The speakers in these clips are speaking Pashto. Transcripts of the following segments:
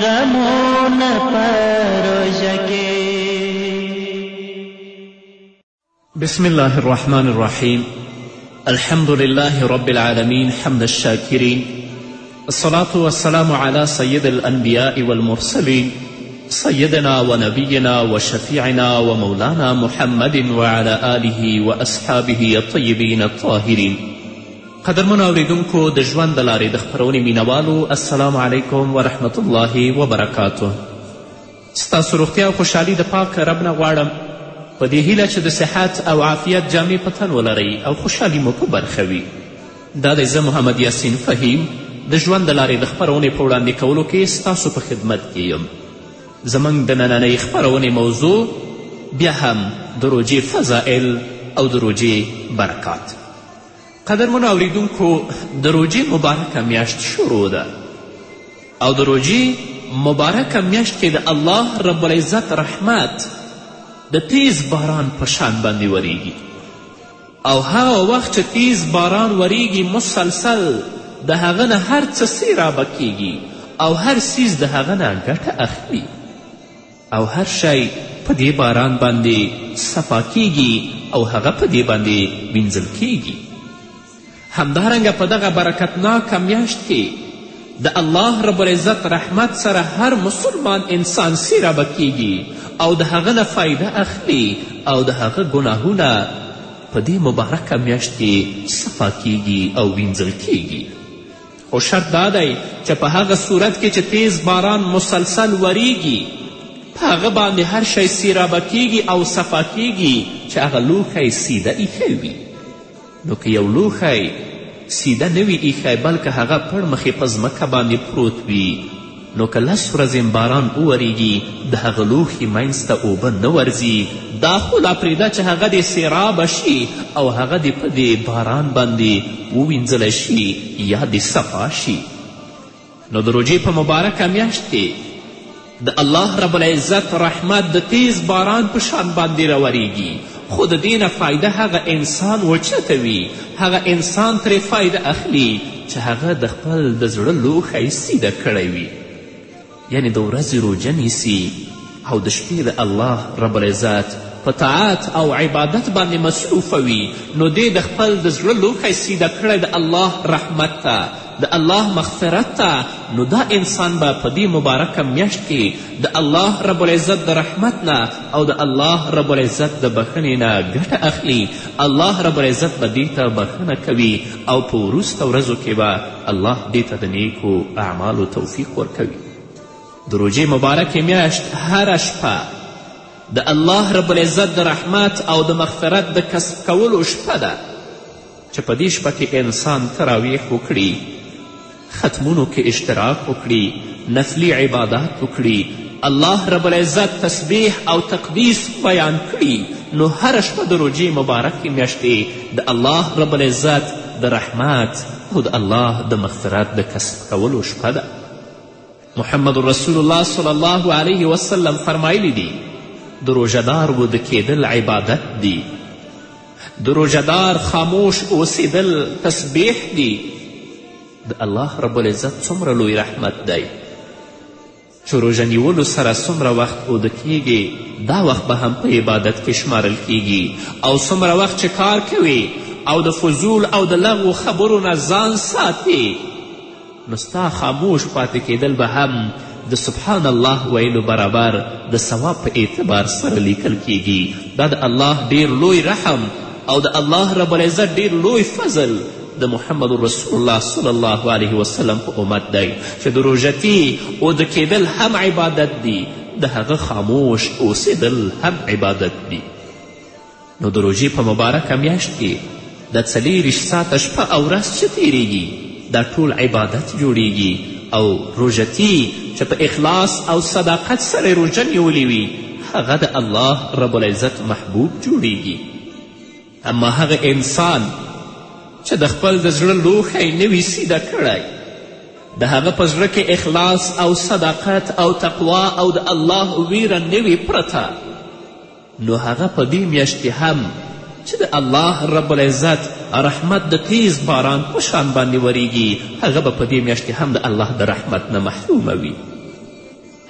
غمونه پروز کی بسم الله الرحمن الرحيم الحمد لله رب العالمين حمد الشاكرين الصلاة والسلام على سيد الأنبياء والمرسلين سيدنا ونبينا وشفيعنا ومولانا محمد وعلى آله وأصحابه الطيبين الطاهرين قدرمنو اوریدونکو د ژوند د لارې د خپرونې مینوالو السلام علیکم ورحمت الله وبرکاته ستاسو روغتیا او خوشحالي د پاک رب نه غواړم په دې هیله چې د صحت او عافیت جامې په تن ولرئ او خوشحالي مو په برخه وي دا دی زه محمد یاسین فهیم د ژوند د لارې د خپرونې په وړاندې کولو کې ستاسو په خدمت کې یم زموږ د نننۍ خپرونې موضوع بیا هم د روژې فضایل او د روژې برکات قدرمنو اوریدونکو د روژې مبارکه میاشت شروع ده او د روژې مبارکه میاشت کې د الله رب العزت رحمت د تیز باران په شان باندې وریږي او هغه وخت چې تیز باران وریږي مسلسل د هغه نه هر څه سیرابه کیږي او هر سیز د هغه نه ګټه اخلي او هر شی په دې باران باندې صفا کیږي او هغه په دې باندې وینځل کیږي همدارنګه په دغه برکتناکه میاشت کې د الله رب العزت رحمت سره هر مسلمان انسان سیرابه کیږي او د هغه نه فایده اخلي او د هغه ګناهونه په دې مبارکه میاشت کې صفا کیږي او وینځل کیږي خو شرط دا دی چې په هغه صورت کې چې تیز باران مسلسل وریږي په هغه باندې هر شی سیرابه کیږي او صفا کیږي چې هغه لوښی سیده ایښی وي نو که یو لوښی سیده نه وي ایښی بلکه هغه پړمخې په ځمکه باندې پروت وي نو که لس ورځې هم باران وورېږي د هغه لوښي منځ ته اوبه نه ورځي دا خو لا پرېږده چې هغه دې سېرابه شي او هغه دې په دې باران باندې ووینځلی شي یا دې صفا شي نو د روژې په مبارکه میاشت کې د الله رب العزت رحمت د تیز باران په شان باندې راورېږي خو د دې نه فایده هغه انسان وچتوي هغه انسان ترې فایده اخلي چې هغه د خپل د زړه لوښی سیده کړی وي یعنی د ورځې روژه نیسي او د شپې د الله رب العزت په طاعت او عبادت باندې مصروفه وي نو دې د خپل د زړه لوښی سیده کړی د الله رحمت ته د الله مغفرت ته نو دا انسان به په دې مبارکه میاشت کې د الله رب العزت د رحمت نه او د الله رب العزت د بخښنې نه ګټه اخلي الله رب العزت به دې ته بخښنه کوي او په وروسته ورځو کې به الله دې ته د نیکو اعمالو توفیق ورکوي د روژې مبارکې میاشت هره شپه د الله رب العزت د رحمت او د مغفرت د کسب کولو شپه ده چې په دې شپه کې انسان تراویح وکړي ختمونو کې اشتراک وکړي نفلي عبادات وکړي الله رب العزت تسبیح او تقدیس بیان کړي نو هره شپه د روژې مبارکې میاشتې د الله رب العزت د رحمت او د الله د مغفرت د کسب کولو شپه ده محمد رسول الله صلی الله علیه وسلم فرمایلی دی د روژهدار وده کیدل عبادت دی د روژهدار خاموش اوسیدل تسبیح دی د الله رب العزت څومره لوی رحمت دی چې روژه نیولو سره څومره وخت اوده کیږي دا وخت به هم په عبادت کې شمارل کیږي او څومره وخت چې کار کوي او د فضول او د لغو خبرو نه ځان ساتي نو ستا خاموش پاتې کېدل به هم د سبحان الله ویلو برابر د ثواب په اعتبار سره لیکل کیږي دا د الله ډیر لوی رحم او د الله رب العزت ډیر لوی فضل د محمد رسول الله صلی الله علیه وسلم په امت دی چې د روژتي او د کېدل هم عبادت دي د هغه خاموش اوسېدل هم عبادت دي نو د روژې په مبارکه میاشت کې د څلېرویشت ساعته شپه او ورځ څه تیریږي دا ټول عبادت جوړیږي او روژتي چې په اخلاص او صداقت سره روژه نیولې وي هغه د الله رب العزت محبوب جوړیږي اما هغه انسان چې د خپل د زړه لوښی نه وي سیده کړی د هغه په زړه کې اخلاص او صداقت او تقوا او د الله ویره نه وي پرته نو هغه په دې میاشت کې هم چې د الله رب العزت رحمت د تیز باران په شان باندې وریږي هغه به په دې میاشت کې هم د الله د رحمت نه محرومه وي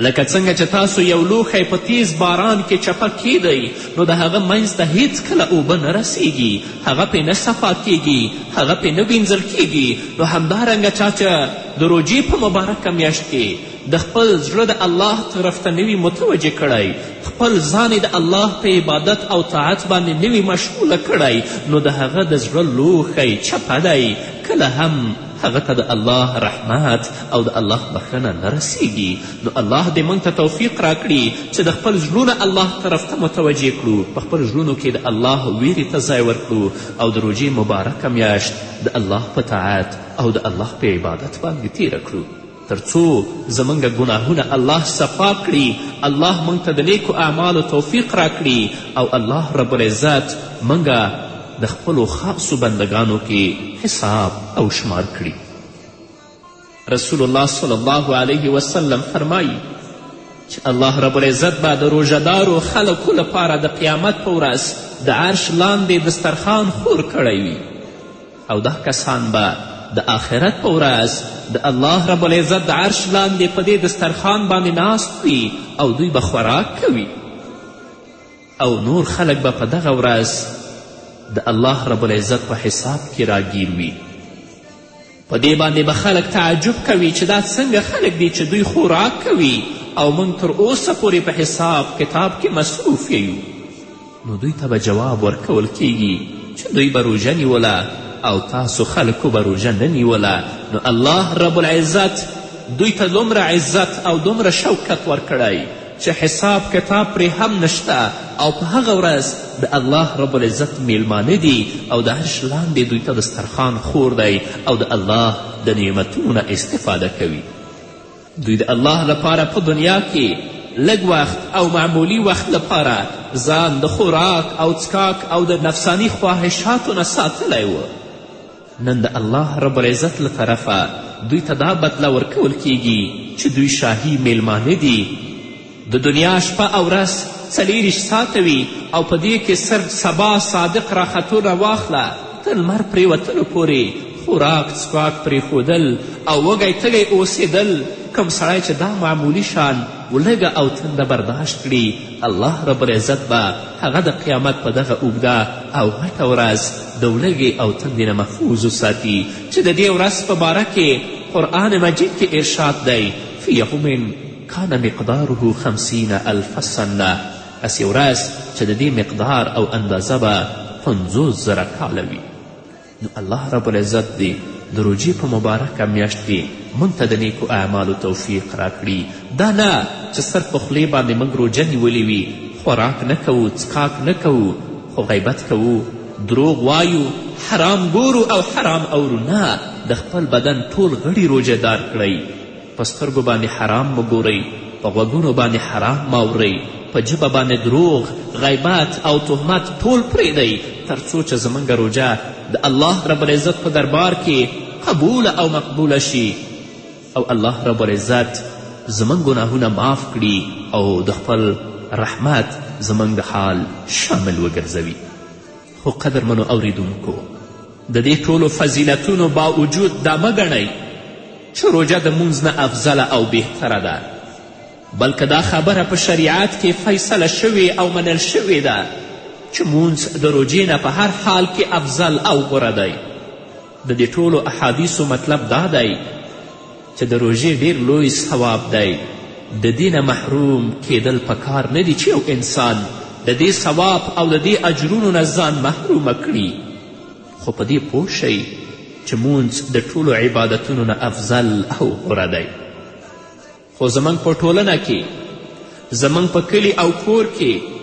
لکه څنګه چې تاسو یو لوښی په تیز باران کې چپه کیدئ نو د هغه منځ ته هیڅکله اوبه نه رسیږي هغه پې نه صفا کیږي هغه پې نه وینځل کیږي نو همدارنګه چا چې د روژې په مبارکه میاشت کې د خپل زړه د الله طرف ته نوي متوجه کړی خپل ځان د الله په عبادت او طاعت باندې نوي مشغوله کړی نو د هغه د زړه لوښی چپه دی کله هم هغه ته د الله رحمت او د الله بخښنه نه رسیږي نو الله دې موږ ته توفیق راکړي چې د خپل زړونه الله طرف ته متوجه کړو په خپل زړونو کې د الله ویرې ته ځای ورکړو او د روژې مبارکه میاشت د الله په طاعت او د الله په عبادت باندې تیره کړو تر څو زمونږ ګناهونه الله صفا کړي الله مونږ ته د نیکو اعمالو توفیق راکړي او الله رب العزت مونږ د خپلو خاصو بندګانو کې حساب او شمار کړي رسول الله صلی الله علیه وسلم فرمایی چې الله رب العزت به د روژهدارو خلکو لپاره د قیامت په ورځ د عرش لاندې دسترخوان خور کړی وي او دا کسان به د آخرت په ورځ د الله رب العزت د عرش لاندې په دې دسترخوان باندې ناست وي او دوی به خوراک کوي او نور خلک به په دغه ورځ د الله رب العزت په حساب کې راګیر وي په دې باندې به خلک تعجب کوي چې دا څنګه خلک دي چې دوی خوراک کوي او موږ تر اوسه پورې په حساب کتاب کې مصروف یو نو دوی ته به جواب ورکول کیږي چې دوی به روژه نیوله او تاسو خلکو به روژه نه نیوله نو الله رب العزت دوی ته دومره عزت او دومره شوکت ورکړی چې حساب کتاب پرې هم نشته او په هغه ورځ د الله رب العزت میلمانه دي او د عرش لاندې دوی ته دسترخوان خور دی او د الله د نعمتونو نه استفاده کوي دوی د الله لپاره په دنیا کې لږ وخت او معمولی وخت لپاره ځان د خوراک او څکاک او د نفسانی خواهشاتو نه ساتلی و نن د الله رب العزت له طرفه دوی ته دا بدله ورکول کیږي چې دوی شاهي میلمانه دي د دنیا شپه او ورځ څلیریشت ساعته وي او په دې کې سر سبا صادق راختو نه واخله تر لمر پرېوتلو پورې خوراک څښاک پرېښودل او وږی تږی اوسېدل کوم سړی چې دا معمولي شان ولږه او تنده برداشت کړي الله رب العزت به هغه د قیامت په دغه اوږده او غټه ورځ د ولږې او تندې نه محفوظ وساتي چې د دې ورځ په باره کې قرآن مجید کې ارشاد دی فی یوم کان مقداره خمسین الف سنه هسې ورځ چې د دې مقدار او اندازه به پنځوس زره کاله وي نو الله رب العزت دې د روژې په مبارکه میاشت کې موږ ته د نیکو اعمالو توفیق راکړي دا نه چې سر په خولې باندې موږ روژه نیولې وي خوراک نه کوو څکاک نه کوو خو غیبت کوو دروغ وایو حرام ګورو او حرام اورو نه د خپل بدن ټول غړي روژه دار کړئ په سترګو باندې حرام مه ګورئ په غوږونو باندې حرام مه اورئ په ژبه باندې دروغ غیبت او تهمت ټول پرېږدئ تر څو چې زموږ روژه د الله رب العزت په دربار کې قبوله او مقبوله شي او الله رب العزت زموږ ګناهونه معاف کړي او د خپل رحمت زموږ د حال شامل وګرځوي خو قدرمنو اوریدونکو د دې ټولو فضیلتونو باوجود دا مه ګڼئ چې روژه د مونځ نه افضله او بهتره ده بلکه دا خبره په شریعت کې فیصله شوې او منل شوې ده چې مونځ د روژې نه په هر حال کې افضل او غوره دی د دې ټولو احادیثو مطلب دا دی چې د روژې ډیر لوی ثواب دی د دینه محروم کیدل په کار نه دي چې یو انسان د دې ثواب او د دې اجرونو نه ځان محرومه کړي خو په دې پوه شئ چې مونځ د ټولو عبادتونو نه افضل او غوره دی خو زموږ په ټولنه کې زموږ په کلي او کور کې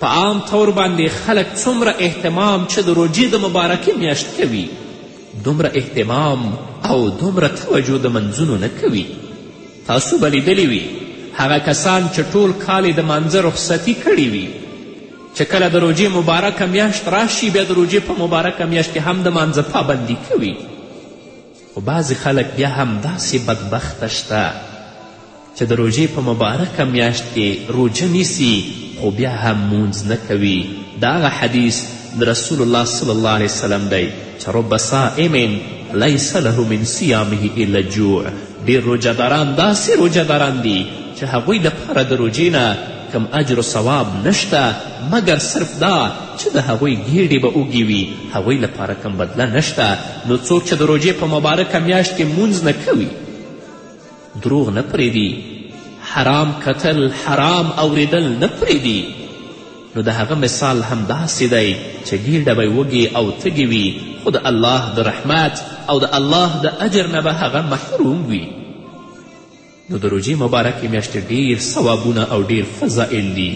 په عام طور باندې خلک څومره اهتمام چې د روژې د مبارکې میاشت کوي دومره اهتمام او دومره توجه د منځونو نه کوي تاسو به لیدلي وي هغه کسان چې ټول کال د مانځه رخصتي کړې وي چې کله د روژې مبارکه میاشت راشي بیا د روژې په مبارکه میاشت کې هم د مانځه پابندي کوي خو بعضې خلک بیا هم داسې بدبخته شته چې د روژې په مبارکه میاشت کې روژه نیسي خو بیا هم مونځ نه کوي د هغه حدیث د رسول الله صلی الله علیه وسلم دی چې رب صائم لیس له من صیامه الا جوع ډېر روژهداران داسې روژهداران دي چې هغوی لپاره د روژې نه کوم اجر و ثواب نشته مګر صرف دا چې د هغوی ګېډې به اوږې وي هغوی لپاره کوم بدله نشته نو څوک چې د روژې په مبارکه میاشت کې مونځ نه کوي دروغ نه پرېږدي حرام کتل حرام اوریدل نه پرېږدي نو د هغه مثال هم داسې دی چې ګیډه به وږې او تږې وي خو د الله د رحمت او د الله د اجر نه به هغه محروم وي نو د روژې مبارکې میاشتې ډیر ثوابونه او ډیر فضائل دي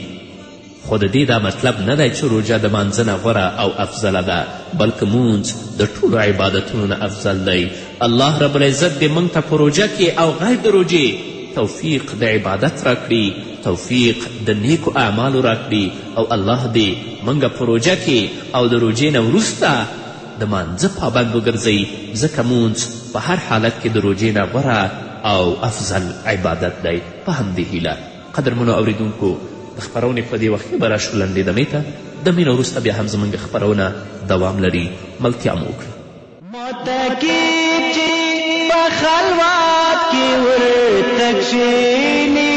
خو د دې دا مطلب نه دی چې روژه د مانځنه غوره او افضله ده بلکې مونځ د ټولو عبادتونو نه افضل دی الله رب العزت دې موږ ته په روژه کې او غیر د روژې توفیق د عبادت راکړي توفیق د نیکو اعمالو راکړي او الله دې موږ په روژه کې او د روژې نه وروسته د مانځه پابند وګرځئ ځکه مونځ په هر حالت کې د روژې نه غوره او افضل عبادت دی په همدې هیله قدرمنو اوریدونکو د خپرونې په دې وختي به راشو لنډې دمې ته د مینه وروسته بیا هم زموږ خپرونه دوام لري ملتیا مو وکړي متکیب چې په خلوت کې ورته کښېني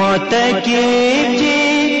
متکیب چې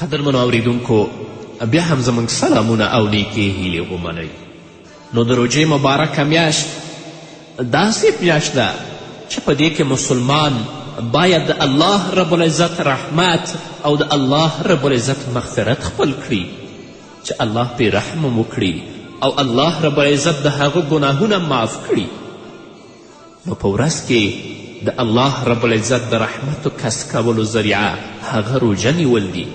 قدرمنو اوریدونکو بیا هم زموږ سلامونه او نیکې هیلې ومنئ نو د روژې مبارکه میاشت داسې میاشت ده چې په دې کې مسلمان باید د الله رب العزت رحمت او د الله رب العزت مغفرت خپل کړي چې الله پې رحم وکړي او الله رب العزت د هغه ګناهونه معاف کړي نو په ورځ کې د الله رب العزت د رحمتو کسب کولو ذریعه هغه روژه نیول دي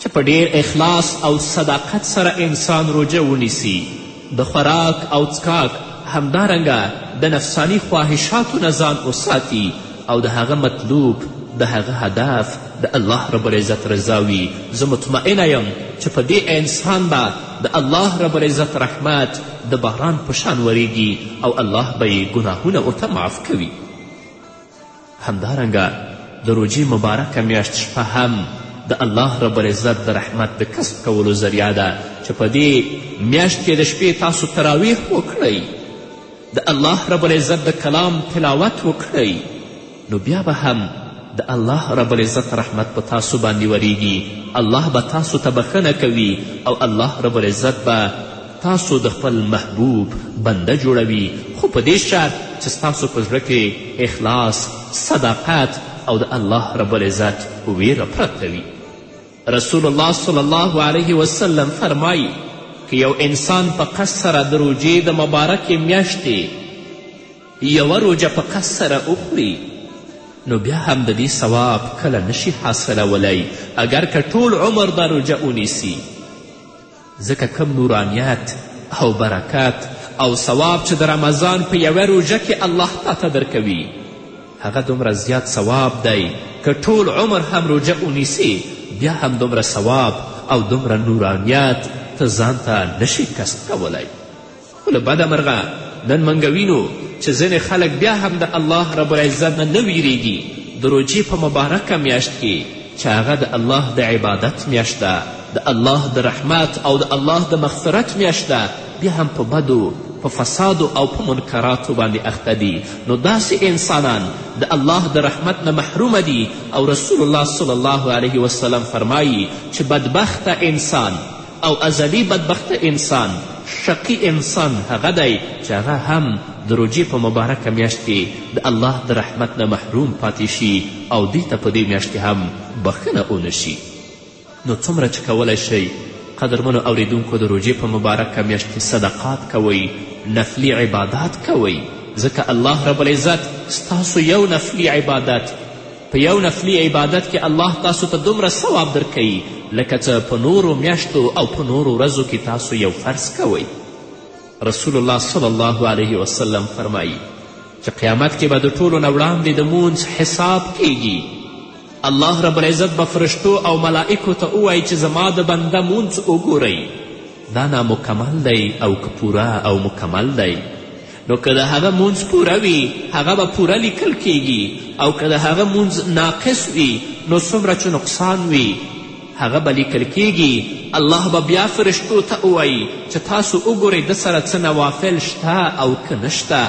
چې په ډیر اخلاص او صداقت سره انسان روژه ونیسي د خوراک او څکاک همدارنګه د نفسانی خواهشاتو نه ځان وساتي او د هغه مطلوب د هغه هدف د الله رب العزت رضا وي زه مطمئنه یم چې په دې انسان به د الله رب العزت رحمت د باران په شان وریږي او الله به یې ګناهونه ورته معاف کوي همدارنګه د روژې مبارکه میاشت شپه هم د الله رب العزت د رحمت د کسب کولو ذریعه ده چې په دې میاشت کې د شپې تاسو تراویح وکړئ د الله رب العزت د کلام تلاوت وکړئ نو بیا به هم د الله رب العزت رحمت په تاسو باندې وریږي الله به تاسو ته بخښنه کوي او الله رب العزت به تاسو د خپل محبوب بنده جوړوي خو په دې شرط چې ستاسو په زړه کې اخلاص صداقت او د الله رب العزت ویره پرته وي رسول الله صلی الله علیه وسلم فرمایي که یو انسان په قصد سره د روژې د مبارکې میاشتې یوه روژه په قصد سره وخوري نو بیا هم د دې ثواب کله نشي حاصلولی اگر که ټول عمر دا روژه ونیسي ځکه کم نورانیت او برکت او ثواب چې د رمضان په یوه روژه کې الله تاته درکوي هغه دومره زیات ثواب دی که ټول عمر هم روژه ونیسي بیا هم دومره ثواب او دومره نورانیت ته ځان ته نشي کسب کولی خو له بده مرغه نن موږ وینو چې ځینې خلک بیا هم د الله رب العزت نه نه ویریږي د روجې په مبارکه میاشت کې چې هغه د الله د عبادت میاشت ده د الله د رحمت او د الله د مغفرت میاشت ده بیا هم په بدو په فسادو او په منکراتو باندې اخته دي نو داسې انسانان د الله د رحمت نه محرومه دي او رسول الله صلی الله علیه وسلم فرمایی چې بدبخته انسان او ازلي بدبخت انسان شقي انسان هغه دی چې هغه هم د روژې په مبارکه میاشت کې د الله د رحمت نه محروم پاتې شي او دوی ته په دې میاشت کې هم بخښنه ونه شي نو څومره چې کولی شئ قدرمنو اوریدونکو د روژې په مبارکه میاشت کې صدقات کوئ نفلي عبادات کوئ ځکه الله رب العزت ستاسو یو نفلي عبادت په یو نفلي عبادت کې الله تاسو ته دومره ثواب درکوي لکه څه په نورو میاشتو او په نورو ورځو کې تاسو یو فرض کوئ رسول الله صلی الله علیه وسلم فرمایی چې قیامت کې به د ټولو نه وړاندې د مونځ حساب کیږي الله رب العزت به فرشتو او ملائکو ته ووایي چې زما د بنده مونځ وګورئ دا نامکمل دی او که پوره او مکمل دی نو که د هغه مونځ پوره وي هغه به پوره لیکل کیږي او که د هغه مونځ ناقص وي نو څومره چې نقصان وي هغه به لیکل کیږي الله به بیا فرشتو ته ووایي چې تاسو وګورئ ده سره څه نوافل شته او که نشته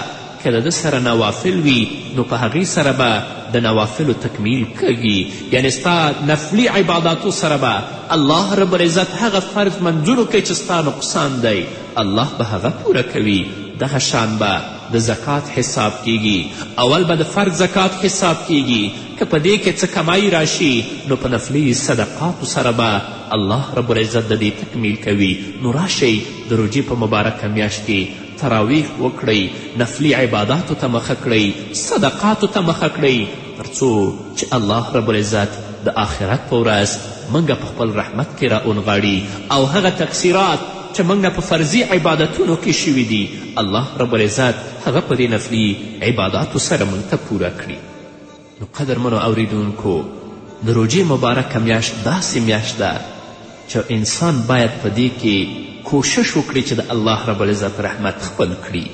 که د ده سره نوافل وي نو په هغې سره به د نوافلو تکمیل کږي یعنې ستا نفلي عباداتو سره به الله رب العزت هغه فرض منظورو کوي چې ستا نقصان دی الله به هغه پوره کوي دغه شان به د زکات حساب کیږي اول به د فرد زکات حساب کیږي که په دې کې څه کمایی راشي نو په نفلي صدقاتو سره به الله رب العزت د دې تکمیل کوي نو راشئ د روژې په مبارکه میاشت کې تراویح وکړئ نفلي عباداتو ته مخه کړئ صدقاتو ته مخه کړئ تر څو چې الله رب العزت د آخرت په ورځ موږ په خپل رحمت کې راونغاړي او هغه تقصیرات چې موږ په فرضي عبادتونو کې شوي دي الله رب العزت هغه په دې نفلي عباداتو سره موږ ته پوره کړي نو قدرمنو اوریدونکو د روژې مبارکه میاشت داسې میاشت ده چې انسان باید په دې کې کوشش وکړي چې د الله رب العزت رحمت خپل کړي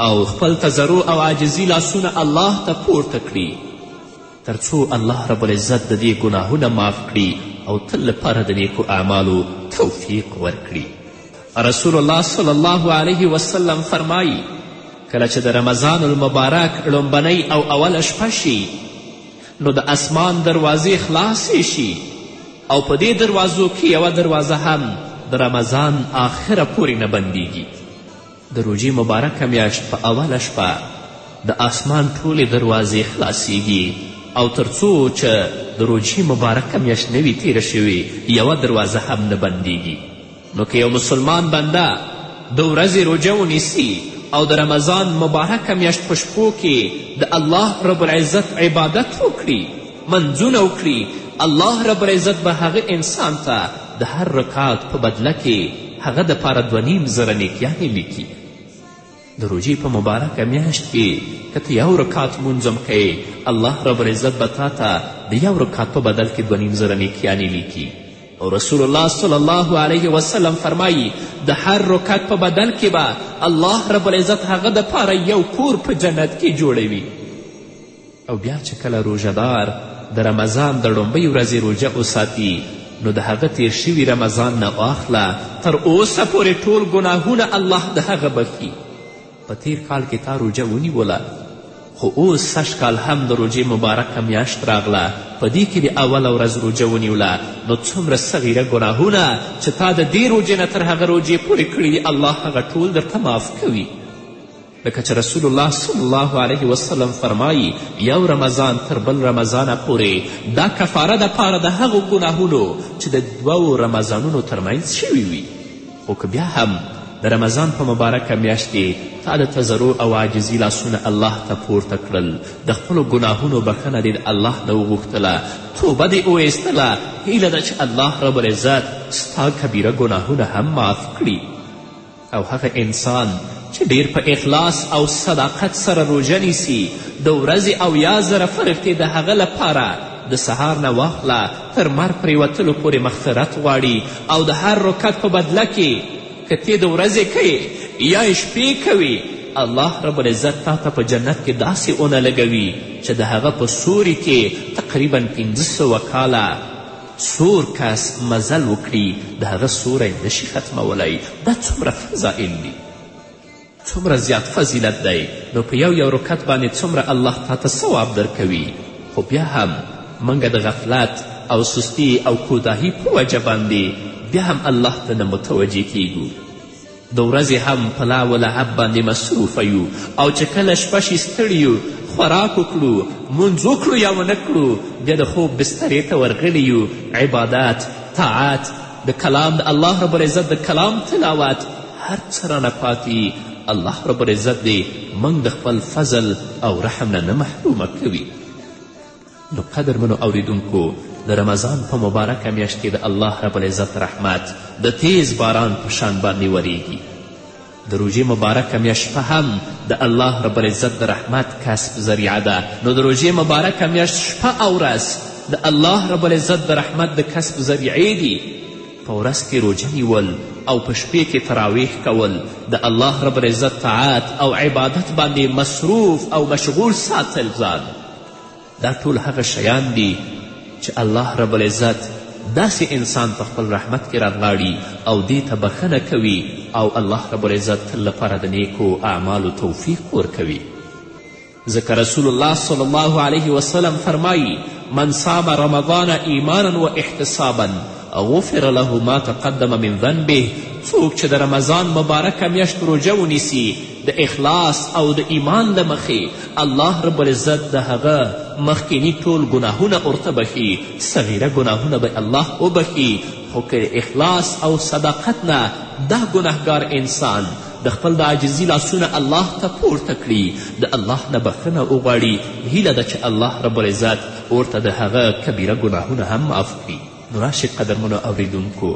او خپل تضرع او عاجزي لاسونه الله ته پورته کړي تر څو الله رب العزت د دې ګناهونه معاف کړي او تل لپاره د نیکو اعمالو توفیق ورکړي رسول الله صلی الله علیه وسلم فرمایی کله چې د رمضان المبارک لومبنۍ او اوله شپه شي نو د اسمان دروازې خلاصې شي او په دې دروازو کې یوه دروازه هم د رمضان آخره پورې نه بندیږي د روژې مبارکه میاشت په اوله شپه د آسمان ټولې دروازې خلاصیږي او تر څو چې د روژې مبارکه میاشت نه وي تیره شوې یوه دروازه هم نه بندیږي نو که یو مسلمان بنده د ورځې روژه ونیسي او د رمضان مبارکه میاشت په شپو کې د الله رب العزت عبادت وکړي منځونه وکړي الله رب العزت به هغه انسان ته د هر رکات په بدله کې هغه دپاره دوه نیم زره نیکیانې لیکي د روژې په مبارکه میاشت کې که ته یو رکات مونځ هم کوې الله رب العزت به تا ته د یو رکات په بدل کې دوه نیم زره نیکیانې لیکي او رسول الله صلی الله علیه وسلم فرمایی د هر رکعت په بدل کې به الله رب العزت هغه دپاره یو کور په جنت کې جوړوي او بیا چې کله روژه دار د رمضان د ړومبۍ ورځې روژه وساتي نو د هغه تیر شوي رمضان نه واخله تر اوسه پورې ټول ګناهونه الله د هغه بخي په تیر کال کې تا روژه ونیوله خو اوس سږ کال هم د روژې مبارکه میاشت راغله په دې کې د اوله ورځ روژه ونیوله نو څومره صغیره ګناهونه چې تا د دې روژې نه تر هغه روژې پورې کړي دي الله هغه ټول درته معاف کوي لکه چې رسول الله صلی الله علیه وسلم فرمایی یو رمضان تر بل رمضانه پورې دا کفاره د پاره د هغو ګناهونو چې د دوو رمضانونو ترمنځ شوي وي خو که بیا هم د رمضان په مبارکه میاشت کې تا د تزرو او عاجزي لاسونه الله ته پورته کړل د خپلو ګناهونو بخښنه دې د الله نه وغوښتله توبه دې وویستله هیله ده چې الله رب العزت ستا کبیره ګناهونه هم معاف کړي او هغه انسان چې ډېر په اخلاص او صداقت سره روژه نیسي د ورځې او یا زره فرښتې د هغه لپاره د سهار نه واخله تر مر پرېوتلو پورې مغفرت غواړي او د هر رکت په بدله کې که تې د ورځې کوې یا شپې کوي الله رب العزت تا ته په جنت کې داسې اونه لګوي چې د هغه په سوري کې تقریبا پنځه سوه کاله سور کس مزل وکړي د هغه سوری نشي ختمولی دا څومره فضائل دي څومره زیات فضیلت دی نو په یو یو رکت باندې څومره الله تاته ثواب درکوي خو بیا هم موږ د غفلت او سستی او کوداهی په وجه باندې بیا هم الله ته نه متوجه کیږو د ورځې هم په لا و لعب باندې مصروفه یو او چې کله شپه شي ستړي یو خوراک وکړو مونځ وکړو یا ونه کړو بیا د خوب بسترې ته ورغلي یو عبادات طاعت د کلام د الله رب العزت د کلام تلاوت هر څه رانه پاتې الله رب العزت دې موږ د خپل فضل او رحم نه نه محرومه کوي نو قدرمنو اورېدونکو د رمضان په مبارکه میاشت کې د الله رب العزت رحمت د تیز باران په شان باندې وریږي د روژې مبارکه میاشت شپه هم د الله رب العزت د رحمت کسب ذریعه ده نو د روژې مبارکه میاشت شپه او ورځ د الله رب العزت د رحمت د کسب ذریعې دي په ورځ کې روژه نیول او په شپې کې تراویح کول د الله رب العزت طاعت او عبادت باندې مصروف او مشغول ساتل ځان دا ټول هغه شیان دي چې الله رب العزت داسې انسان په خپل رحمت کې رانغاړي او دې ته بخښنه کوي او الله رب العزت تل لپاره د نیکو اعمالو توفیق ورکوي ځکه رسول الله صلی الله علیه وسلم فرمایی من صام رمضان ایمانا و احتسابا غفر له ما تقدم من ذنبه څوک چې د رمضان مبارکه میاشت روژه ونیسي د اخلاص او د ایمان له مخې الله رب العزت د هغه مخکیني ټول ګناهونه ورته بښي صغیره ګناهونه به الله وبښي خو که د اخلاص او صداقت نه دا ګناهګار انسان د خپل د عاجزي لاسونه الله ته پورته کړي د الله نه بخښنه وغواړي هیله ده چې الله رب العزت ورته د هغه کبیره ګناهونه هم معاف کړي نو راشئ قدرمنو اورېدونکو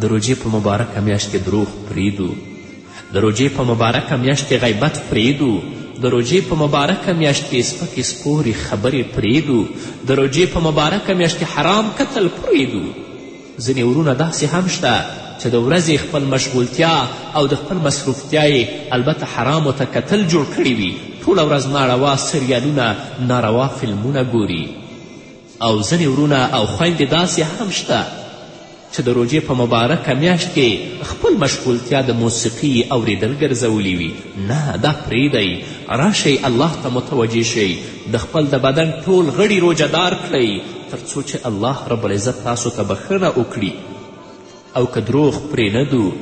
د روژې په مبارکه میاشت کې دروغ پرېږدو د روژې په مبارکه میاشت کې غیبت پرېږدو د روژې په مبارکه میاشت کې سپکې سپورې خبرې پرېږدو د روژې په مبارکه میاشت کې حرام قتل پرېږدو ځینې ورونه داسې هم شته چې د ورځې خپل مشغولتیا او د خپل مصروفتیا یې البته حرامو ته کتل جوړ کړي وي ټوله ورځ ناروا سریالونه ناروا فلمونه ګوري او ځینې ورونه او خویندې داسې هم شته چې د روژې په مبارکه میاشت کې خپل مشغولتیا د موسیقي اوریدل ګرځولي وي نه دا پرېږدئ راشئ الله ته متوجه شئ د خپل د بدن ټول غړي روژهدار کړئ تر څو چې الله رب العزت تاسو ته بښنه وکړي او که دروغ پرې نه دو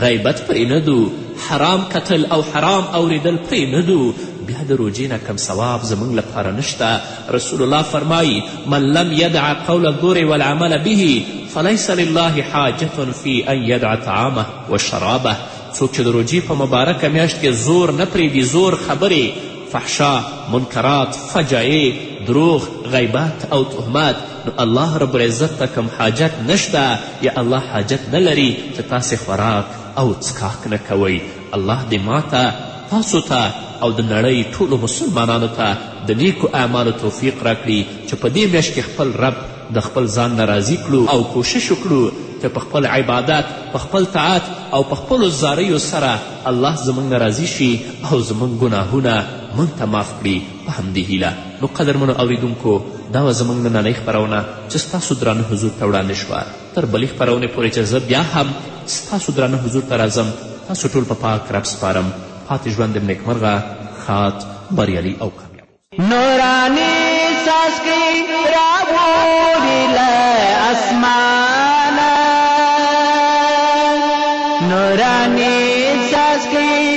غیبت پرې نه دو حرام کتل او حرام اوریدل پرې نه دو بیا د روژې نه کم ثواب زموږ لپاره نشته رسول الله فرمایی من لم یدع قول الزور والعمل به فلیس لله حاجت فی ان یدع طعامه و شرابه څوک چې د روژې په مبارکه میاشت کې زور نه پرېږدي زور خبرې فحشا منکرات فجایع دروغ غیبت او تهمت نو الله رب العزت ته کوم حاجت نشته یا الله حاجت نه لري چې تاسې خوراک او څکاک نه کوئ الله دې ماته تاسو ته او د نړۍ ټولو مسلمانانو ته د نیکو اعمالو توفیق راکړي چې په دې میاشت کې خپل رب د خپل ځان نه راضي کړو او کوشش وکړو چې په خپل عبادت په خپل طاعت او په خپلو زاریو سره الله زموږ نه راضي شي او زموږ ګناهونه موږ ته معاف کړي په همدې هیله نو قدرمنو اوریدونکو دا وه زموږ نننۍ خپرونه چې ستاسو درانه حضور ته وړاندې شوه تر بلې خپرونې پورې چې زه بیا هم ستاسو درانه حضور ته راځم تاسو ټول په پا پاک رب سپارم پاتې ژوند دې نیکمرغه ښاد بریالي او کامیاب نورانی څاڅکي راغوري له اسمانه نورانی